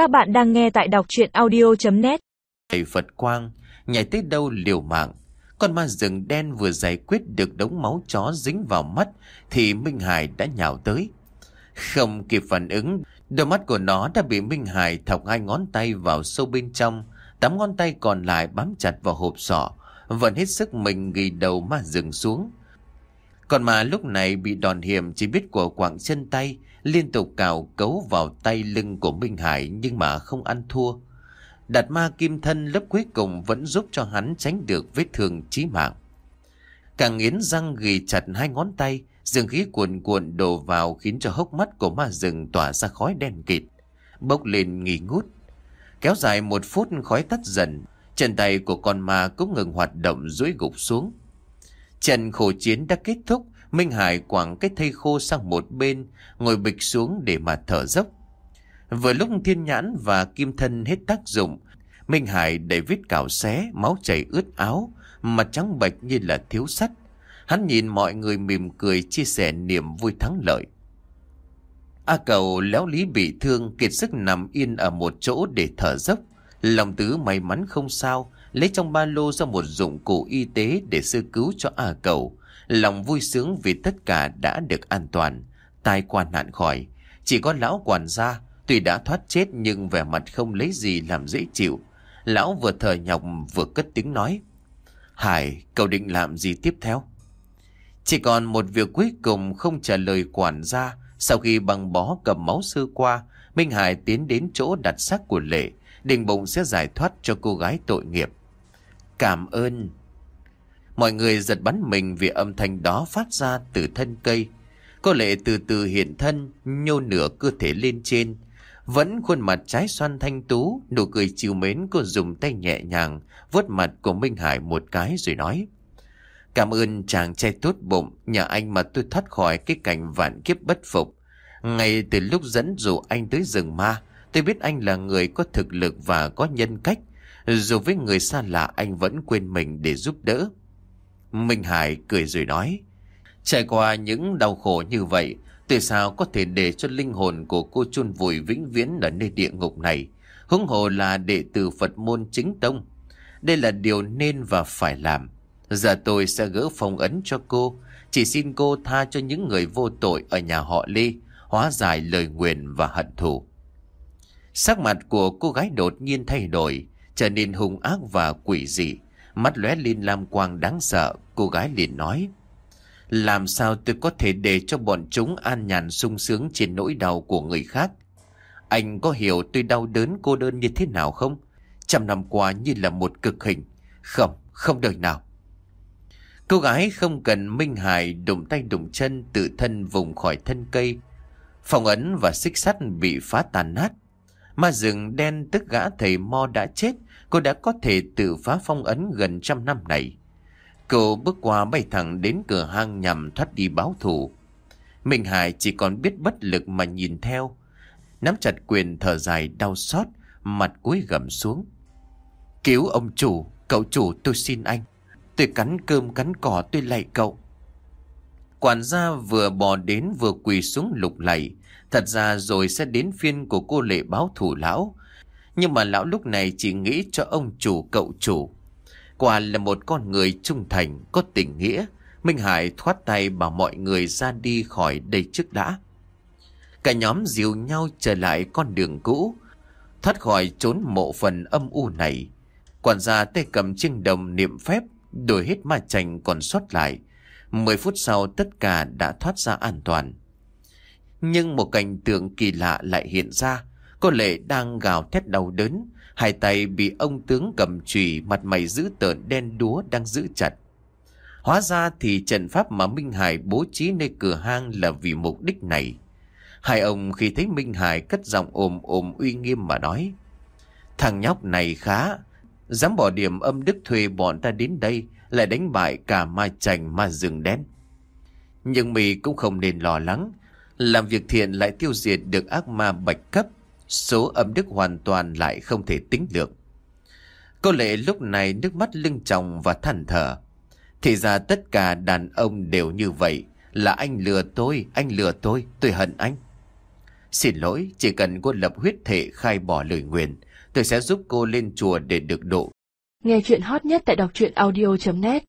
Các bạn đang nghe tại đọc chuyện audio.net Thầy Phật Quang nhảy tới đâu liều mạng. Con ma rừng đen vừa giải quyết được đống máu chó dính vào mắt thì Minh Hải đã nhào tới. Không kịp phản ứng, đôi mắt của nó đã bị Minh Hải thọc hai ngón tay vào sâu bên trong. Tám ngón tay còn lại bám chặt vào hộp sọ, vẫn hết sức mình ghi đầu ma rừng xuống. Còn mà lúc này bị đòn hiểm chỉ biết của quảng chân tay, liên tục cào cấu vào tay lưng của Minh Hải nhưng mà không ăn thua. Đạt ma kim thân lớp cuối cùng vẫn giúp cho hắn tránh được vết thương chí mạng. Càng nghiến răng ghi chặt hai ngón tay, dương khí cuồn cuộn đổ vào khiến cho hốc mắt của ma rừng tỏa ra khói đen kịt, bốc lên nghỉ ngút. Kéo dài một phút khói tắt dần, chân tay của con ma cũng ngừng hoạt động rũi gục xuống. Trận khổ chiến đã kết thúc, Minh Hải quẳng cái thây khô sang một bên, ngồi bịch xuống để mà thở dốc. Vừa lúc thiên nhãn và kim thân hết tác dụng, Minh Hải đầy vết cào xé, máu chảy ướt áo, mặt trắng bệch như là thiếu sắt. Hắn nhìn mọi người mỉm cười chia sẻ niềm vui thắng lợi. A cầu léo lý bị thương kiệt sức nằm yên ở một chỗ để thở dốc. Lòng tứ may mắn không sao, lấy trong ba lô ra một dụng cụ y tế để sơ cứu cho A cầu. Lòng vui sướng vì tất cả đã được an toàn, tai qua nạn khỏi. Chỉ có lão quản gia, tuy đã thoát chết nhưng vẻ mặt không lấy gì làm dễ chịu. Lão vừa thở nhọc vừa cất tiếng nói. Hải, cậu định làm gì tiếp theo? Chỉ còn một việc cuối cùng không trả lời quản gia. Sau khi bằng bó cầm máu sơ qua, Minh Hải tiến đến chỗ đặt xác của Lệ, định bụng sẽ giải thoát cho cô gái tội nghiệp. Cảm ơn. Mọi người giật bắn mình vì âm thanh đó phát ra từ thân cây. Cô Lệ từ từ hiện thân, nhô nửa cơ thể lên trên. Vẫn khuôn mặt trái xoan thanh tú, nụ cười chiều mến cô dùng tay nhẹ nhàng, vuốt mặt của Minh Hải một cái rồi nói. Cảm ơn chàng trai tốt bụng, nhờ anh mà tôi thoát khỏi cái cảnh vạn kiếp bất phục. Ngay từ lúc dẫn dụ anh tới rừng ma, tôi biết anh là người có thực lực và có nhân cách. Dù với người xa lạ anh vẫn quên mình để giúp đỡ. Minh Hải cười rồi nói. Trải qua những đau khổ như vậy, tại sao có thể để cho linh hồn của cô chôn vùi vĩnh viễn ở nơi địa ngục này? Hứng hồ là đệ tử Phật môn chính tông. Đây là điều nên và phải làm. Giờ tôi sẽ gỡ phong ấn cho cô. Chỉ xin cô tha cho những người vô tội ở nhà họ Lê, hóa giải lời nguyền và hận thù. Sắc mặt của cô gái đột nhiên thay đổi, trở nên hung ác và quỷ dị. Mắt lóe lên lam quang đáng sợ, cô gái liền nói. Làm sao tôi có thể để cho bọn chúng an nhàn sung sướng trên nỗi đau của người khác? Anh có hiểu tôi đau đớn cô đơn như thế nào không? Trăm năm qua như là một cực hình. Không, không đời nào. Cô gái không cần Minh Hải đụng tay đụng chân tự thân vùng khỏi thân cây. Phòng ấn và xích sắt bị phá tàn nát. Ma rừng đen tức gã thầy Mo đã chết, cô đã có thể tự phá phong ấn gần trăm năm này. Cô bước qua bay thẳng đến cửa hang nhằm thoát đi báo thù. Minh Hải chỉ còn biết bất lực mà nhìn theo. Nắm chặt quyền thở dài đau xót, mặt cúi gầm xuống. Cứu ông chủ, cậu chủ tôi xin anh. Tôi cắn cơm cắn cỏ tôi lạy cậu. Quản gia vừa bò đến vừa quỳ xuống lục lạy. Thật ra rồi sẽ đến phiên của cô lệ báo thủ lão. Nhưng mà lão lúc này chỉ nghĩ cho ông chủ cậu chủ. Quả là một con người trung thành, có tình nghĩa. Minh Hải thoát tay bảo mọi người ra đi khỏi đây trước đã. Cả nhóm dìu nhau trở lại con đường cũ. Thoát khỏi trốn mộ phần âm u này. Quản gia tay cầm chiêng đồng niệm phép, đổi hết ma chành còn sót lại. Mười phút sau tất cả đã thoát ra an toàn. Nhưng một cảnh tượng kỳ lạ lại hiện ra. Cô Lệ đang gào thét đau đớn. Hai tay bị ông tướng cầm chùy mặt mày dữ tợn đen đúa đang giữ chặt. Hóa ra thì trận pháp mà Minh Hải bố trí nơi cửa hang là vì mục đích này. Hai ông khi thấy Minh Hải cất giọng ồm ồm uy nghiêm mà nói. Thằng nhóc này khá, dám bỏ điểm âm đức thuê bọn ta đến đây lại đánh bại cả ma chành ma rừng đen. Nhưng mì cũng không nên lo lắng, làm việc thiện lại tiêu diệt được ác ma bạch cấp, số âm đức hoàn toàn lại không thể tính được. Cô lệ lúc này nước mắt lưng tròng và than thở. Thì ra tất cả đàn ông đều như vậy, là anh lừa tôi, anh lừa tôi, tôi hận anh. Xin lỗi, chỉ cần cô lập huyết thể khai bỏ lời nguyền, tôi sẽ giúp cô lên chùa để được độ. Nghe chuyện hot nhất tại đọc truyện audio.net